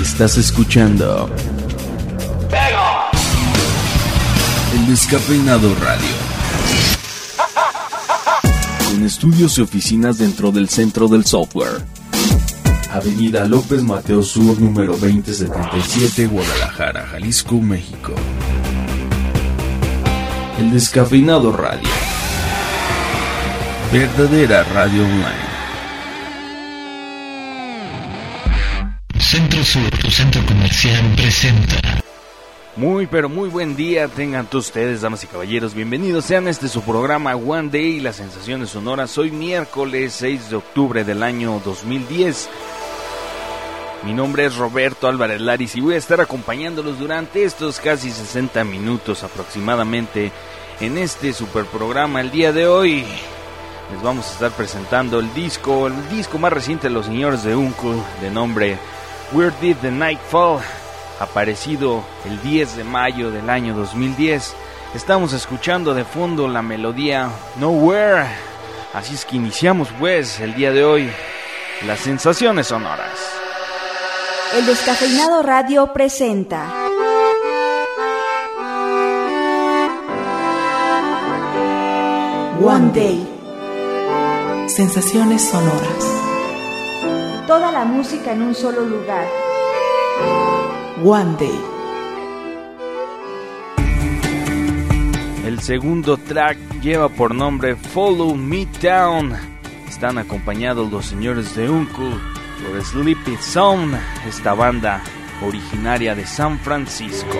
Estás escuchando El Descafeinado Radio. Con estudios y oficinas dentro del centro del software. Avenida López Mateo Sur, número 2077, Guadalajara, Jalisco, México. El Descafeinado Radio. Verdadera radio online. Sur, tu centro comercial, presenta. Muy pero muy buen día tengan todos ustedes, damas y caballeros, bienvenidos sean este su programa One Day, las sensaciones sonoras, hoy miércoles 6 de octubre del año 2010. Mi nombre es Roberto Álvarez Laris y voy a estar acompañándolos durante estos casi 60 minutos aproximadamente en este super programa el día de hoy. Les vamos a estar presentando el disco, el disco más reciente de los señores de Uncle, de nombre Where Did the Night Fall, aparecido el 10 de mayo del año 2010. Estamos escuchando de fondo la melodía Nowhere. Así es que iniciamos pues el día de hoy las sensaciones sonoras. El descafeinado radio presenta. One Day. Sensaciones sonoras. Toda la música en un solo lugar. One Day. El segundo track lleva por nombre Follow Me Down. Están acompañados los señores de Uncle por Sleepy Sound, esta banda originaria de San Francisco.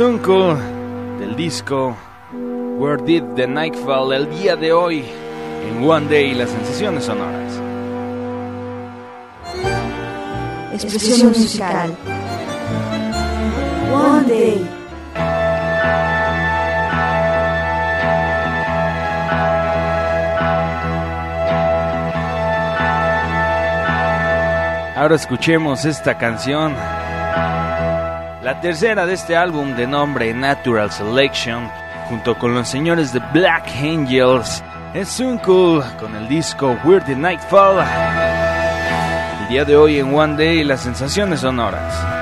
Uncle del disco Where Did the Night Fall el día de hoy en One Day las sensaciones sonoras. Expresión musical. One Day. Ahora escuchemos esta canción. La tercera de este álbum de nombre Natural Selection, junto con los señores de Black Angels, es un cool con el disco Weird the Nightfall. El día de hoy en One Day las sensaciones sonoras.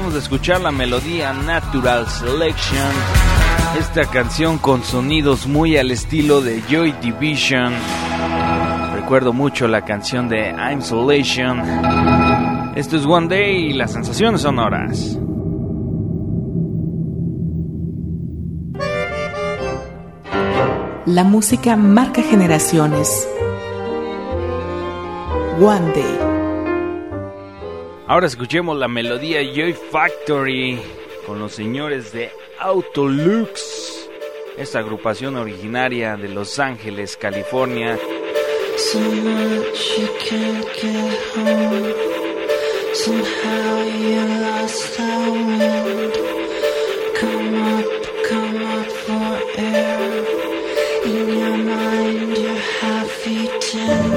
Acabamos de escuchar la melodía Natural Selection, esta canción con sonidos muy al estilo de Joy Division. Recuerdo mucho la canción de I'm Isolation. Esto es One Day y las sensaciones sonoras. La música marca generaciones. One Day. Ahora escuchemos la melodía Joy Factory con los señores de Autolux, esta agrupación originaria de Los Ángeles, California. So much you can't get home. Somehow you lost the wind. Come up, come up for air. In your mind, you're half eaten.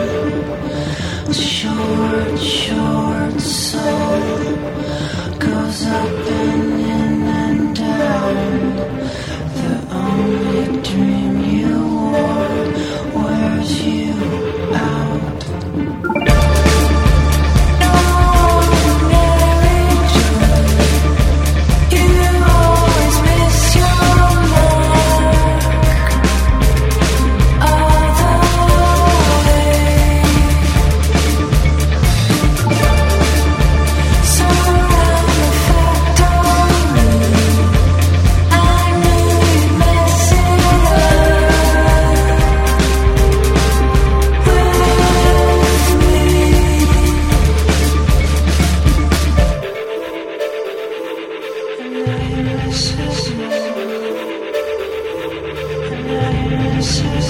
Short, short. This is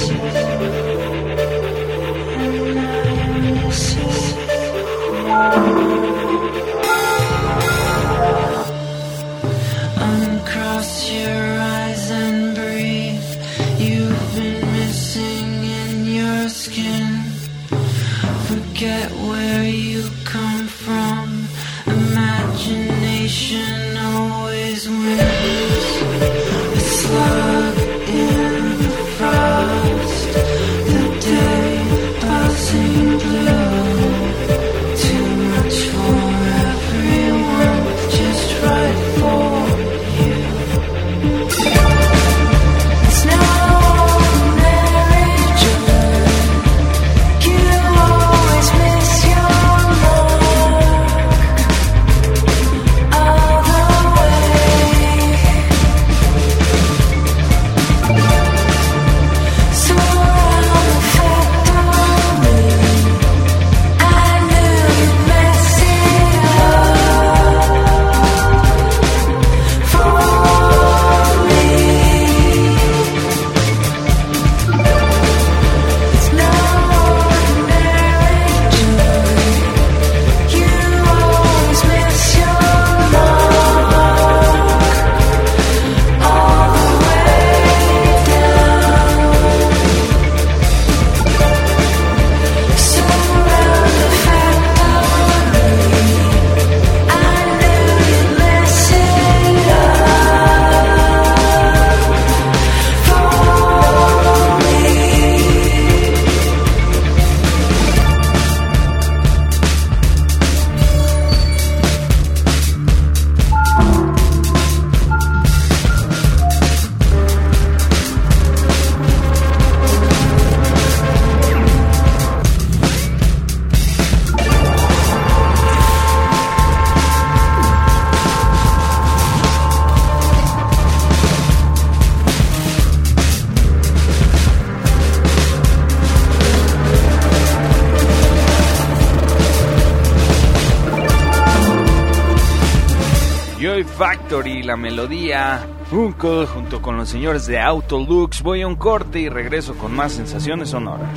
y la melodía Uncle junto con los señores de Autolux. Voy a un corte y regreso con más sensaciones sonoras.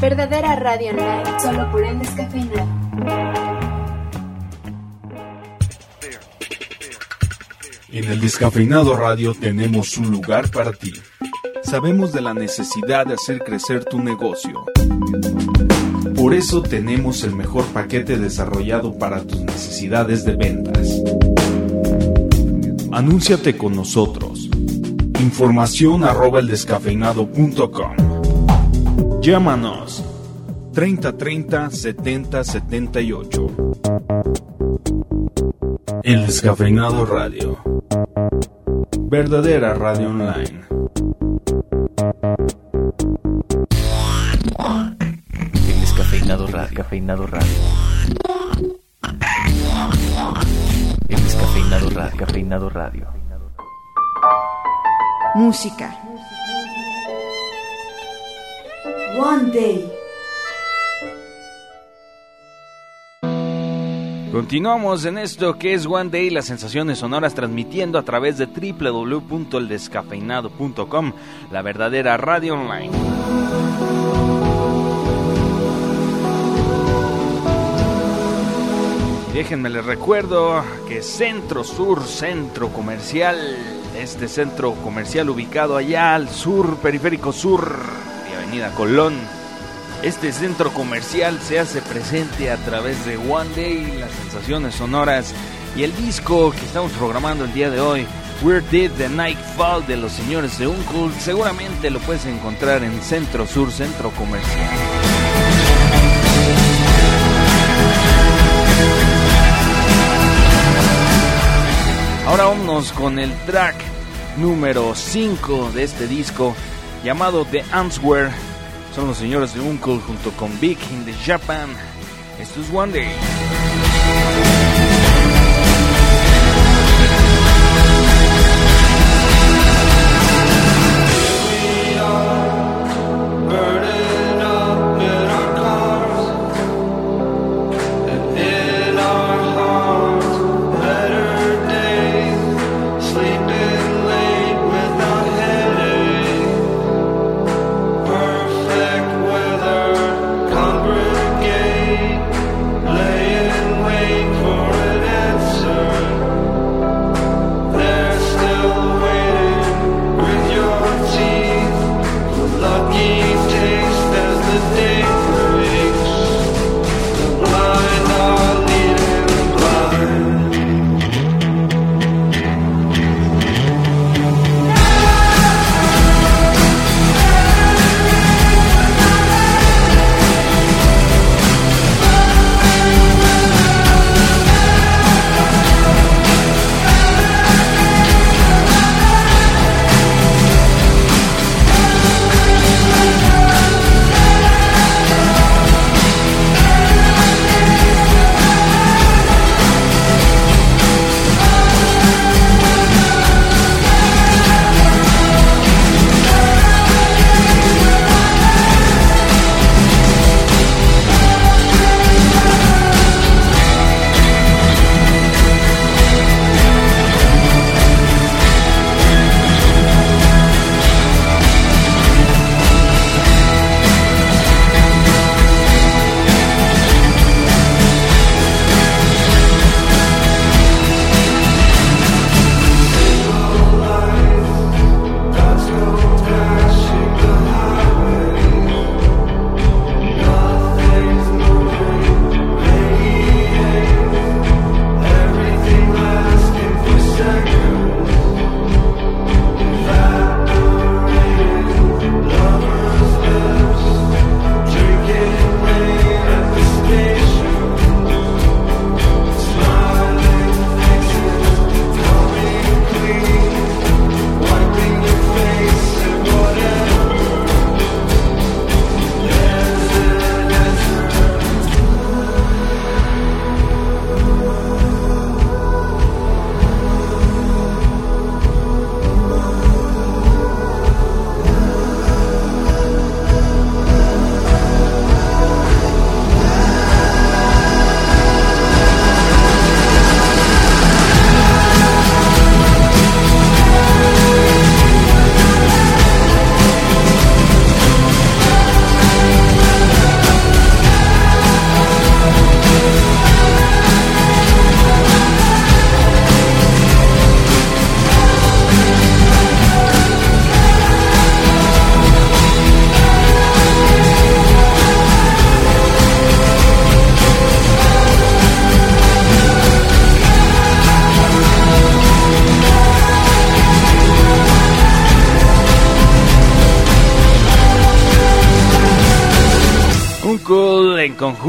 Verdadera radio online, solo por el descafeinado. En el descafeinado radio tenemos un lugar para ti. Sabemos de la necesidad de hacer crecer tu negocio. Por eso tenemos el mejor paquete desarrollado para tus necesidades de ventas. Anúnciate con nosotros. Información arroba eldescafeinado.com. Llámanos 3030 70 78. El Descafeinado Radio. Verdadera radio online. Descafeinado radio. El descafeinado radio. Cafeinado radio. Música. One Day. Continuamos en esto que es One Day, las sensaciones sonoras transmitiendo a través de www.eldescafeinado.com, la verdadera radio online. Déjenme les recuerdo que Centro Sur, centro comercial este centro comercial ubicado allá al sur, periférico sur de Avenida Colón. Este centro comercial se hace presente a través de One Day, las sensaciones sonoras y el disco que estamos programando el día de hoy, Where Did the Night Fall de los señores de Uncle. Seguramente lo puedes encontrar en Centro Sur, Centro Comercial. Ahora vámonos con el track número 5 de este disco llamado The Answer son los señores de Uncle junto con Big in the Japan. Esto es One Day.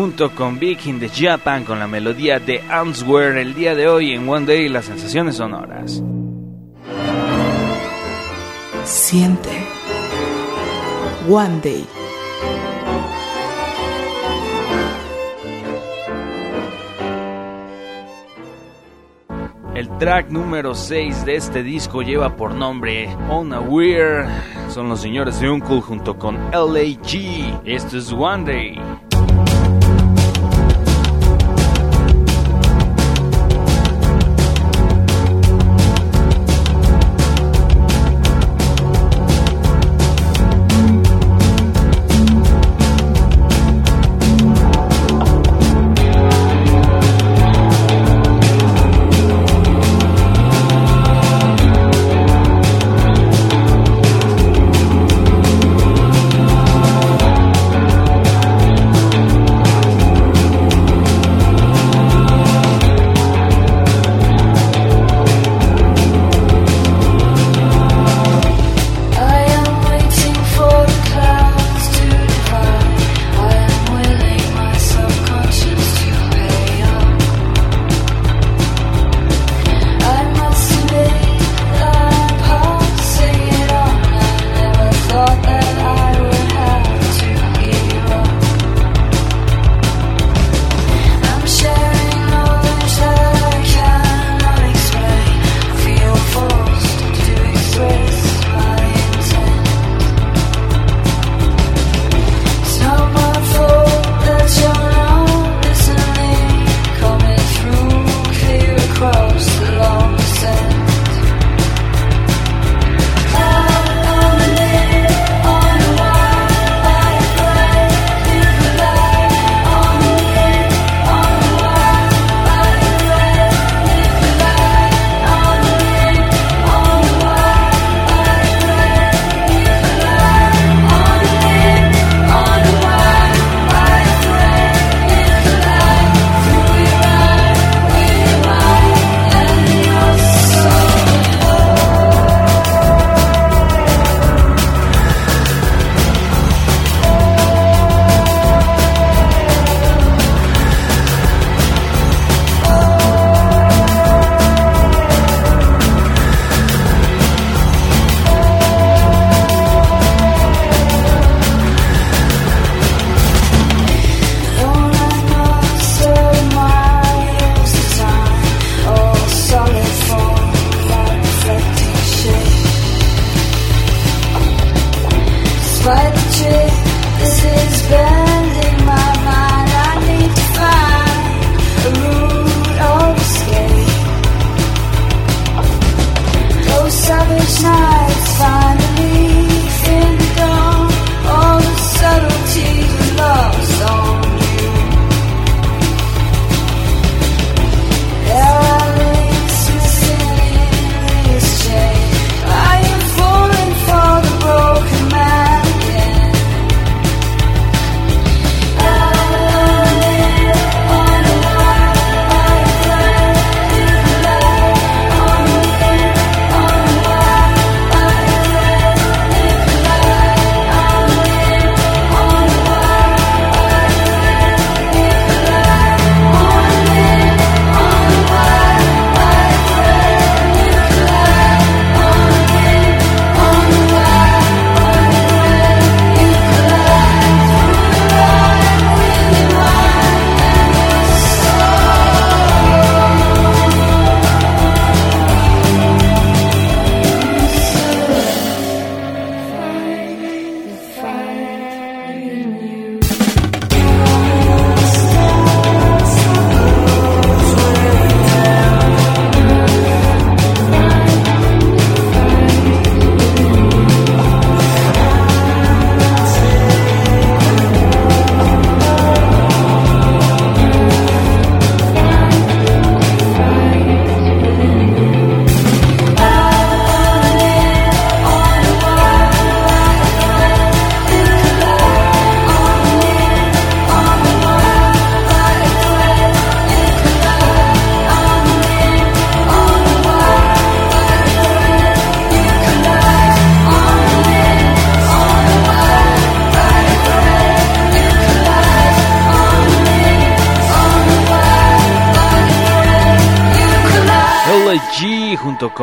Conjunto con Big in the Japan con la melodía de Answer el día de hoy en One Day las sensaciones sonoras. Siente. One Day. El track número 6 de este disco lleva por nombre Unaware. Son los señores de Uncle junto con LAG. Esto es One Day.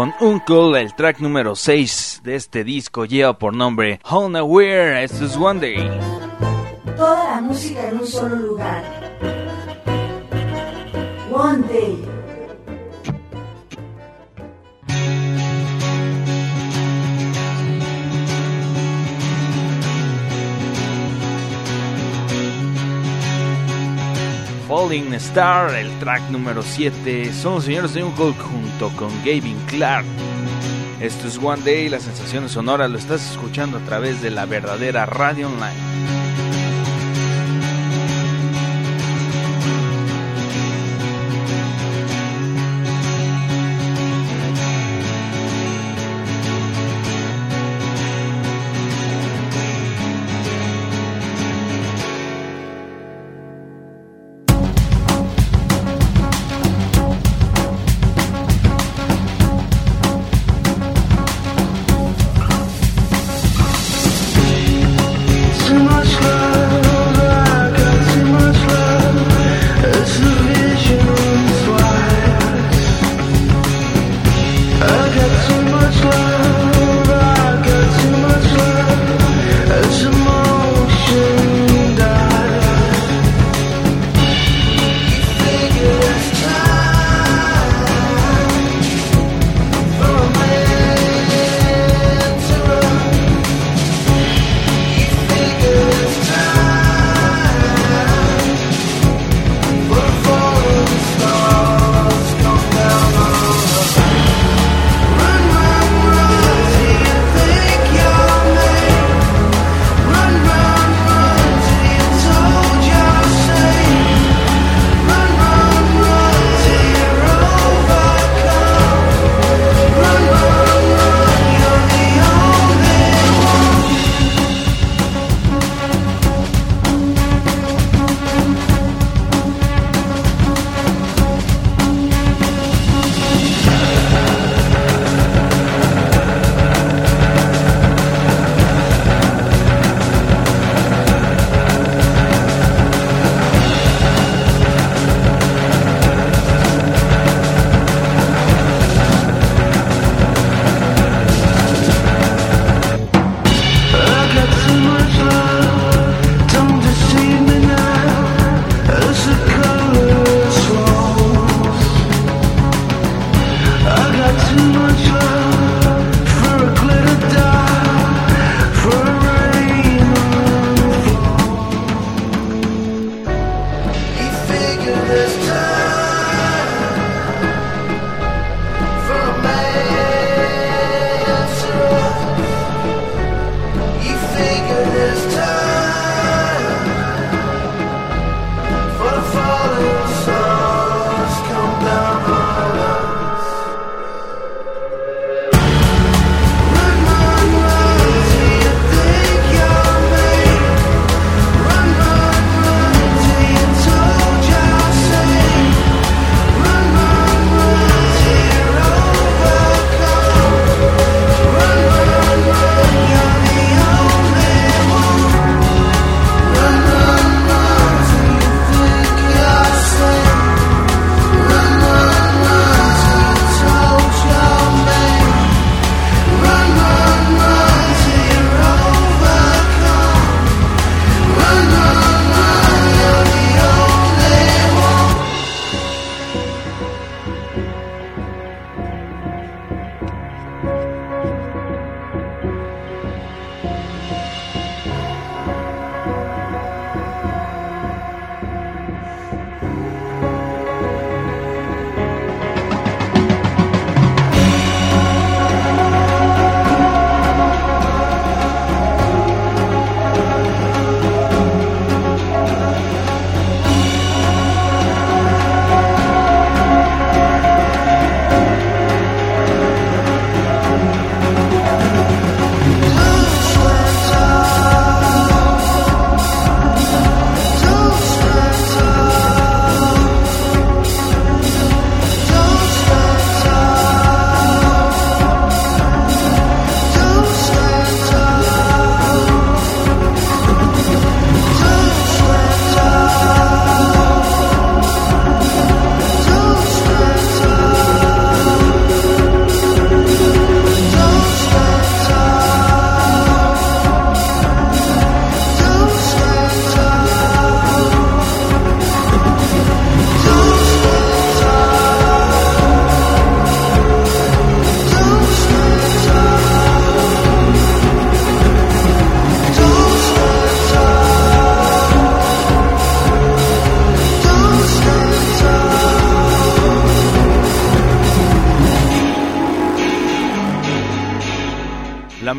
Con Uncle, el track número 6 de este disco lleva por nombre Unaware. Esto es One Day. Star, el track número 7. Son los señores de Uncle junto con Gavin Clark. Esto es One Day, las sensaciones sonoras lo estás escuchando a través de la verdadera radio online.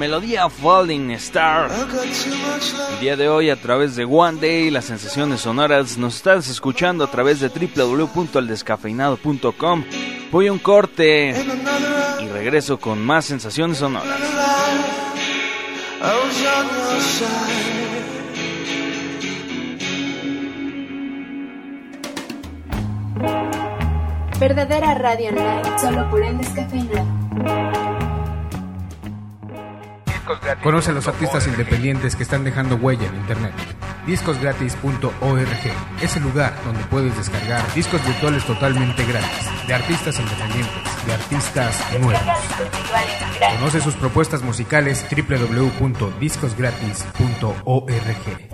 Melodía Falling Star. El día de hoy a través de One Day, las sensaciones sonoras, nos estás escuchando a través de www.eldescafeinado.com. Voy a un corte y regreso con más sensaciones sonoras. Verdadera radio online, solo por el descafeinado. Conoce a los artistas independientes que están dejando huella en Internet. Discosgratis.org es el lugar donde puedes descargar discos virtuales totalmente gratis, de artistas independientes, de artistas nuevos. Conoce sus propuestas musicales www.discosgratis.org.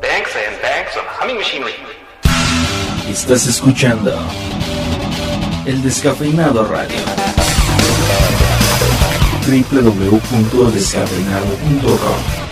Estás escuchando El Descafeinado Radio. www.descafeinado.com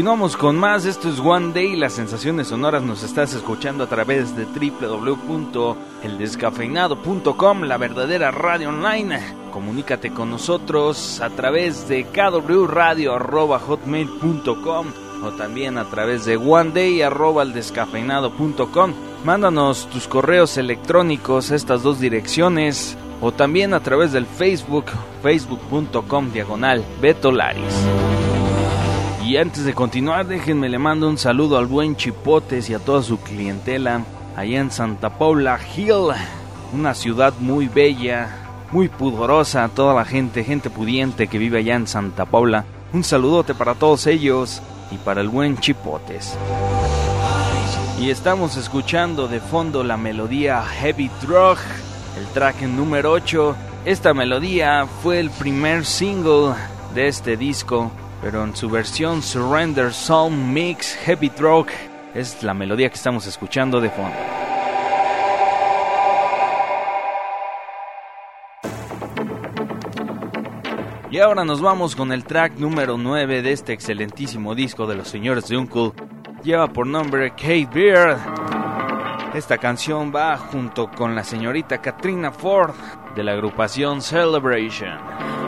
Continuamos con más, esto es One Day, las sensaciones sonoras nos estás escuchando a través de www.eldescafeinado.com, la verdadera radio online. Comunícate con nosotros a través de kwradio.hotmail.com o también a través de oneday.eldescafeinado.com. Mándanos tus correos electrónicos a estas dos direcciones o también a través del Facebook, facebook.com diagonal betolaris. Y antes de continuar, déjenme le mando un saludo al buen Chipotes y a toda su clientela allá en Santa Paula Hill, una ciudad muy bella, muy pudorosa, toda la gente, gente pudiente que vive allá en Santa Paula. Un saludote para todos ellos y para el buen Chipotes. Y estamos escuchando de fondo la melodía Heavy Drug, el track número 8. Esta melodía fue el primer single de este disco pero en su versión Surrender Sound Mix Heavy Drug es la melodía que estamos escuchando de fondo. Y ahora nos vamos con el track número 9 de este excelentísimo disco de los señores de Uncle. Lleva por nombre Kate Beard. Esta canción va junto con la señorita Katrina Ford de la agrupación Celebration.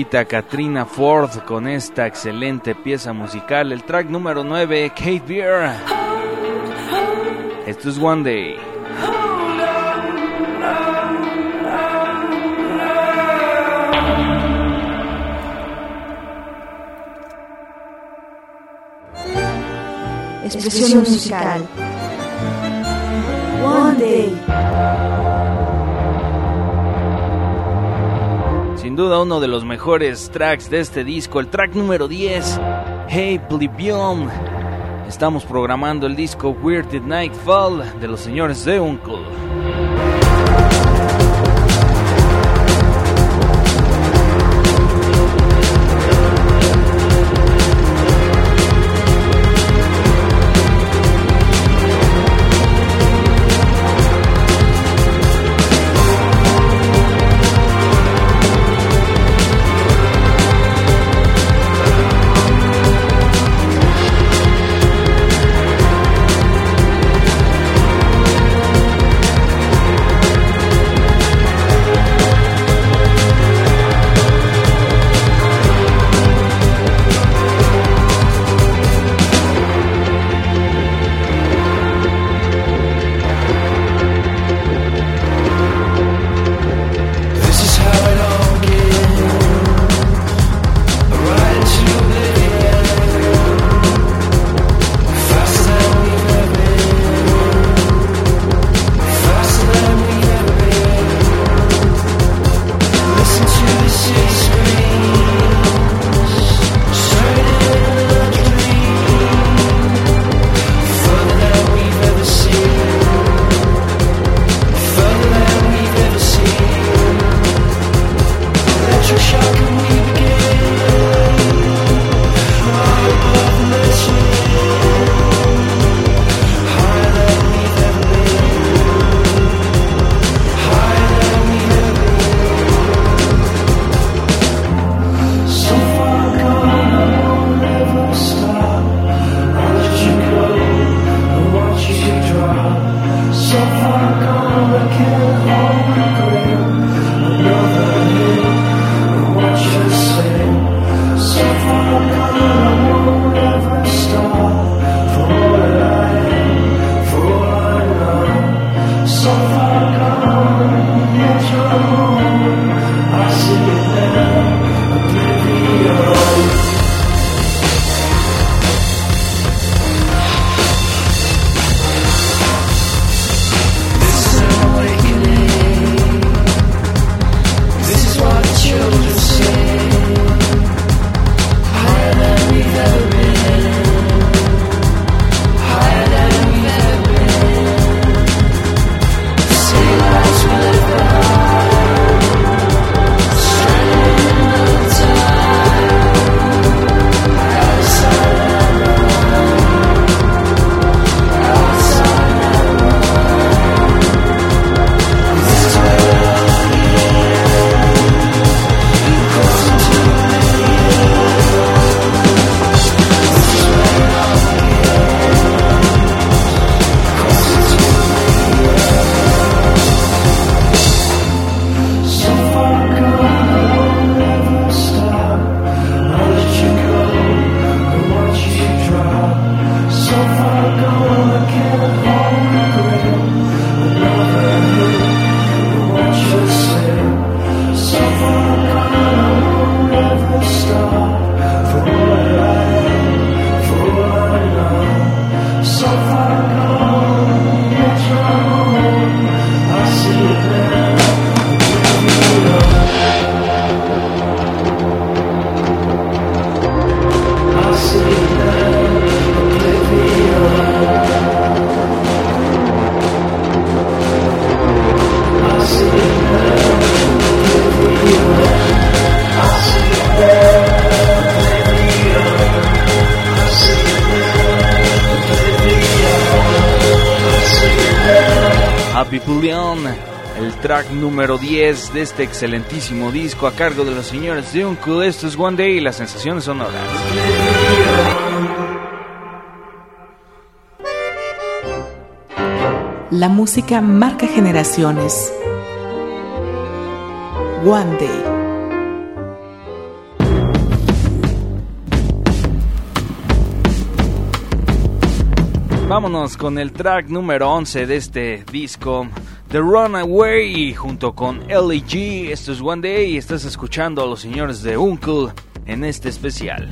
Señorita Katrina Ford con esta excelente pieza musical, el track número 9, Kate Beer. Esto es One Day. Expresión musical. Sin duda uno de los mejores tracks de este disco, el track número 10, Hey Plebeian. Estamos programando el disco Weird Nightfall de los señores de Uncle. de este excelentísimo disco a cargo de los señores de Uncle. Esto es One Day y las sensaciones sonoras. La música marca generaciones. One Day. Vámonos con el track número 11 de este disco The Runaway junto con L.E.G. Esto es One Day y estás escuchando a los señores de Uncle en este especial.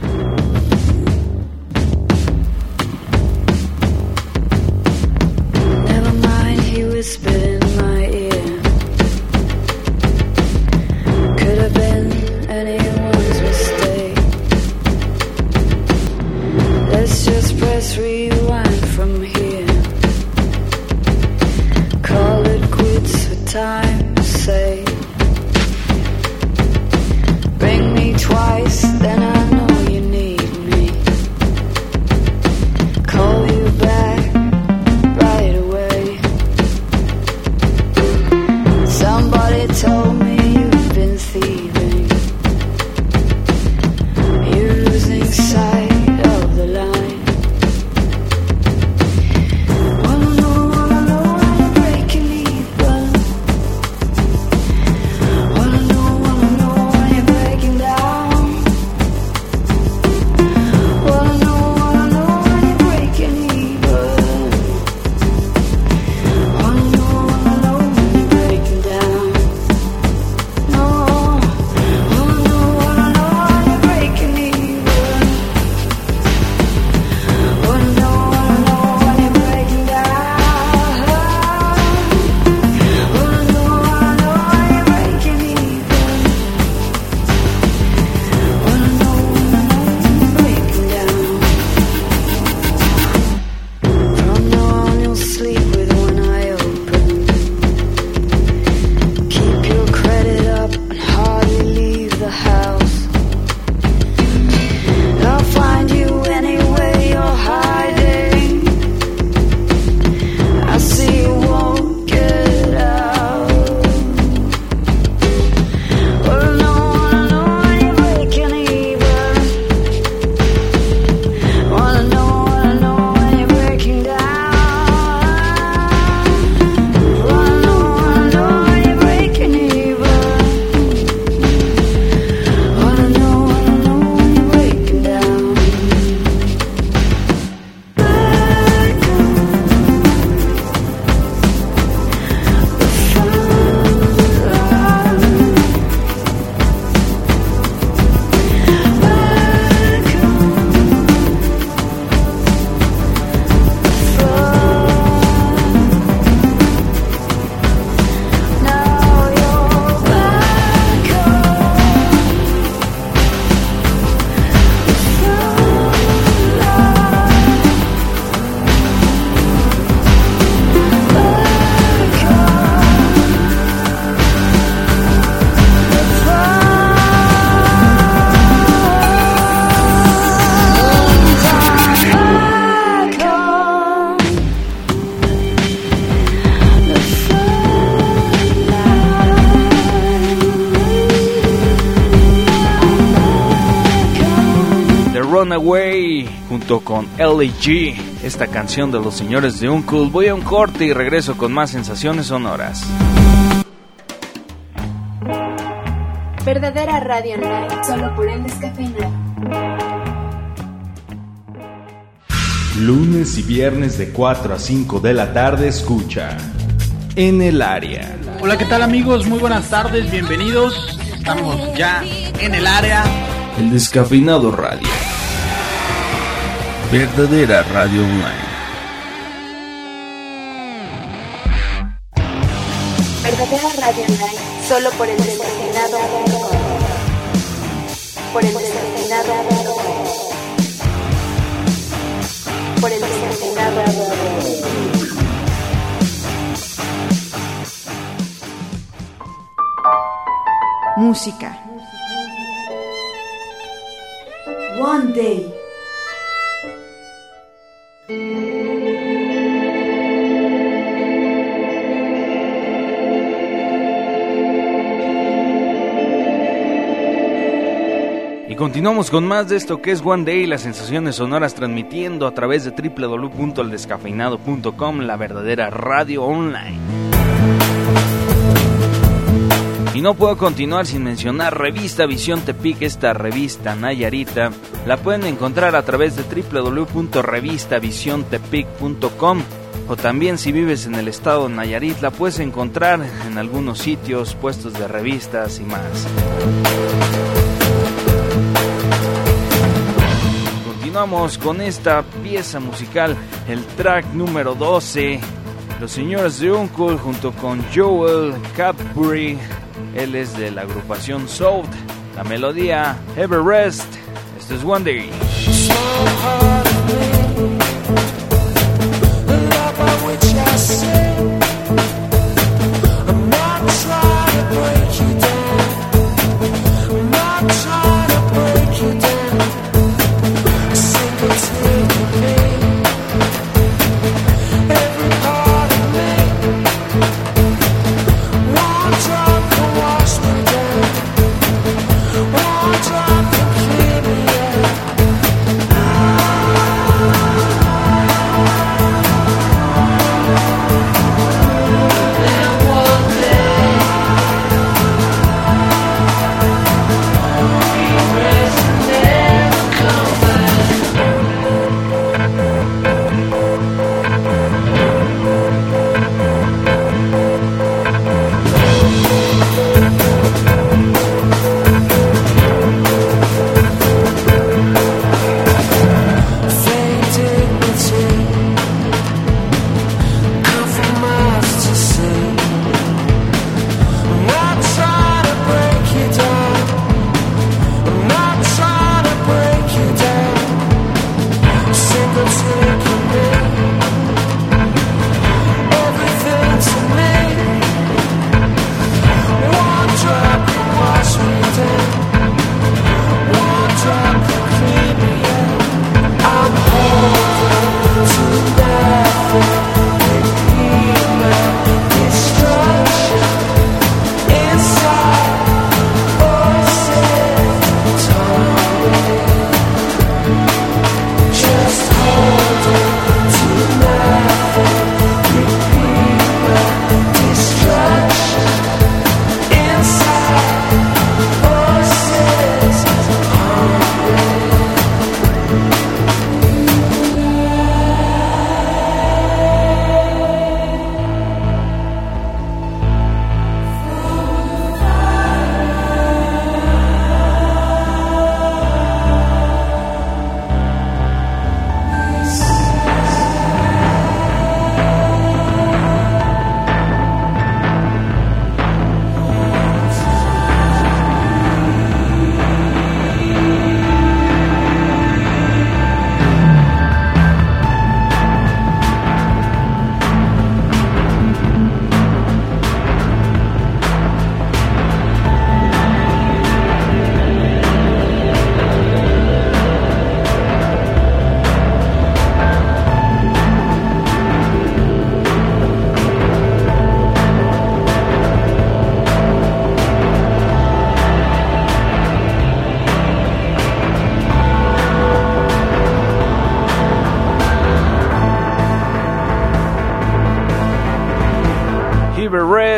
L.E.G., esta canción de los señores de Uncool. Voy a un corte y regreso con más sensaciones sonoras. Verdadera radio online, solo por el descafeinado. Lunes y viernes de 4 a 5 de la tarde escucha en el área. Hola, ¿qué tal amigos? Muy buenas tardes, bienvenidos. Estamos ya en el área. El descafeinado radio verdadera radio online. Verdadera radio online, solo por el determinado Por el determinado Por el determinado Música. One day. continuamos con más de esto que es One Day, las sensaciones sonoras transmitiendo a través de www.aldescafeinado.com, la verdadera radio online. Y no puedo continuar sin mencionar Revista Visión Tepic, esta revista Nayarita. La pueden encontrar a través de www.revistavisiontepic.com o también si vives en el estado Nayarit la puedes encontrar en algunos sitios, puestos de revistas y más. Con esta pieza musical, el track número 12. Los señores de Uncle junto con Joel Cadbury. Él es de la agrupación South. La melodía Everest. Esto es One Day.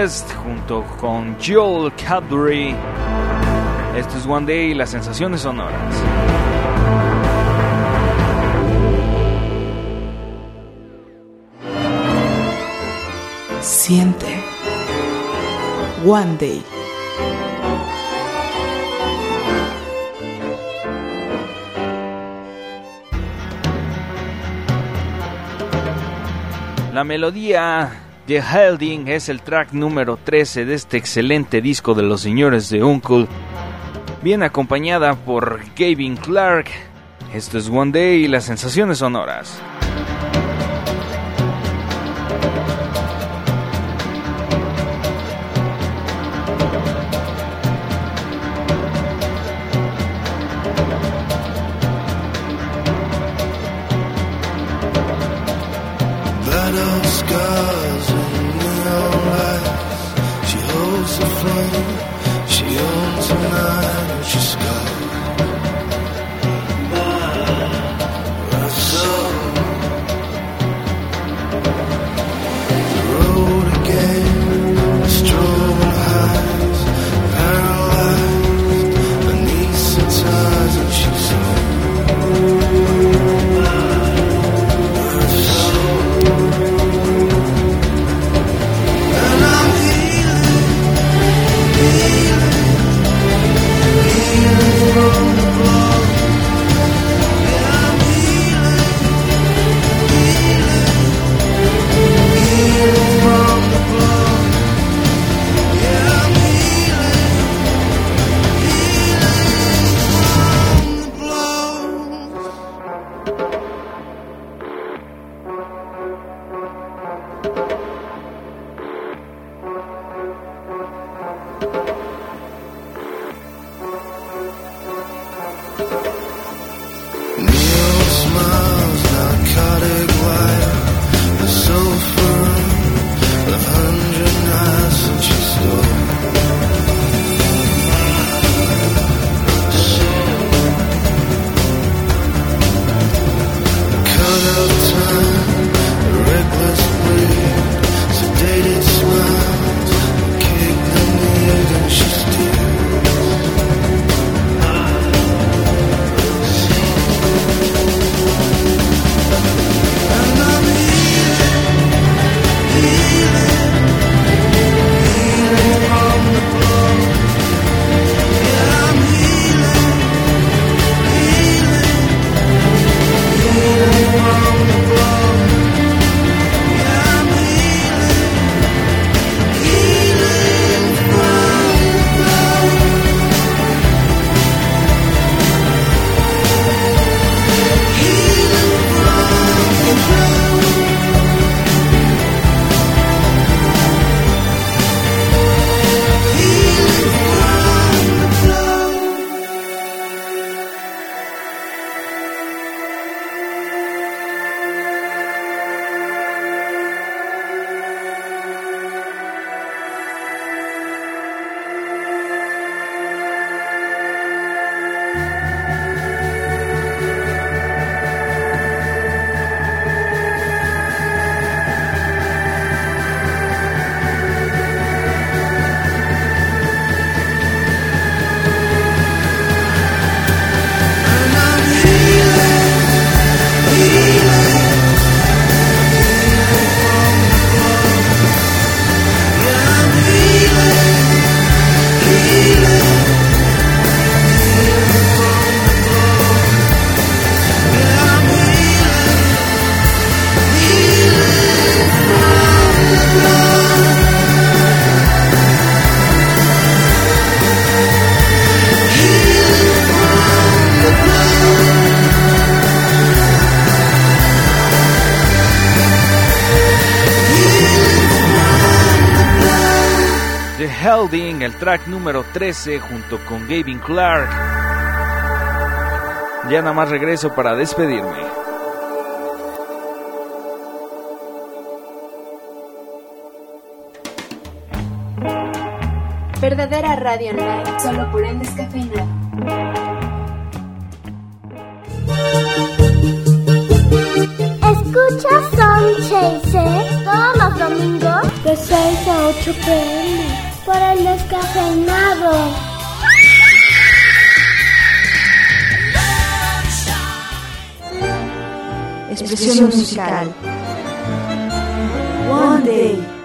Junto con Joel Cadbury. Esto es One Day y las sensaciones sonoras. Siente. One Day. La melodía de Helding es el track número 13 de este excelente disco de los señores de Uncle. Bien acompañada por Gavin Clark. Esto es One Day y las sensaciones sonoras. Scars neon lights. She holds the flame. She owns the she's scarred. 13 junto con Gavin Clark. Ya nada más regreso para despedirme. Verdadera radio online, solo por el descafeinado. Escucha Son Chaser todos los domingos de 6 a 8 pm por el descafeinado. Expresión musical. One Day.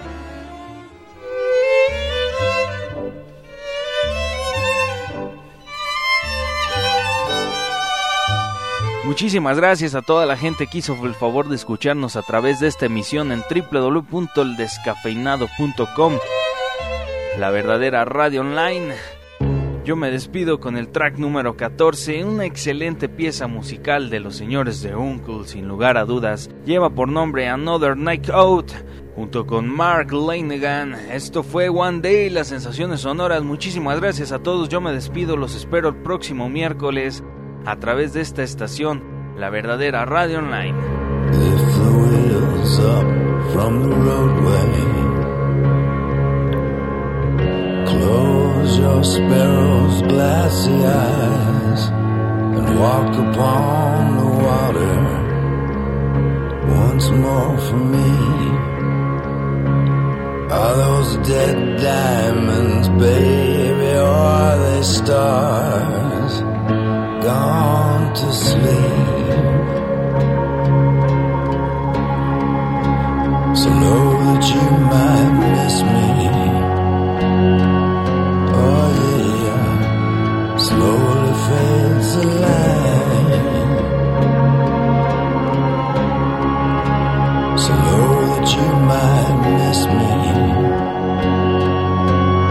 Muchísimas gracias a toda la gente que hizo el favor de escucharnos a través de esta emisión en www.eldescafeinado.com, la verdadera radio online. Yo me despido con el track número 14, una excelente pieza musical de los señores de Uncle, sin lugar a dudas. Lleva por nombre Another Night Out, junto con Mark Lanegan. Esto fue One Day, las sensaciones sonoras. Muchísimas gracias a todos. Yo me despido, los espero el próximo miércoles a través de esta estación, la verdadera radio online. Your sparrow's glassy eyes and walk upon the water once more for me. Are those dead diamonds, baby, or are they stars gone to sleep? So know that you might miss me. Slowly fades the light. So know that you might miss me.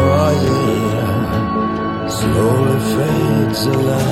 Oh yeah, slowly fades the light.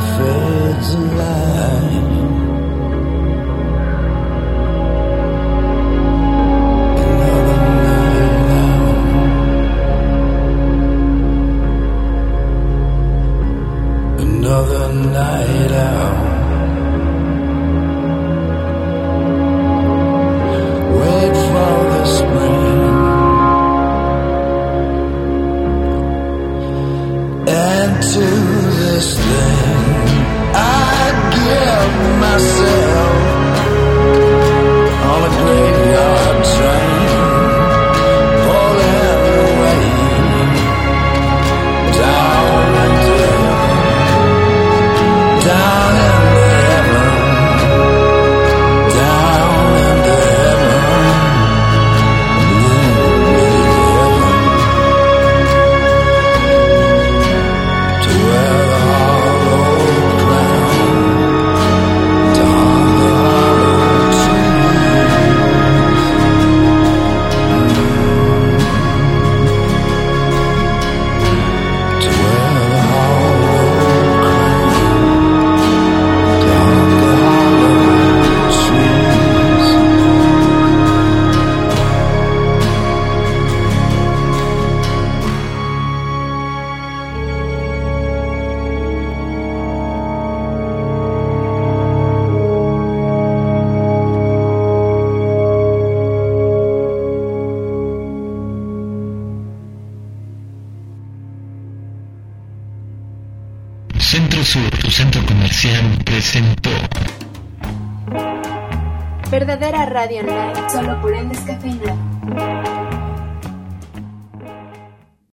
feds and lies.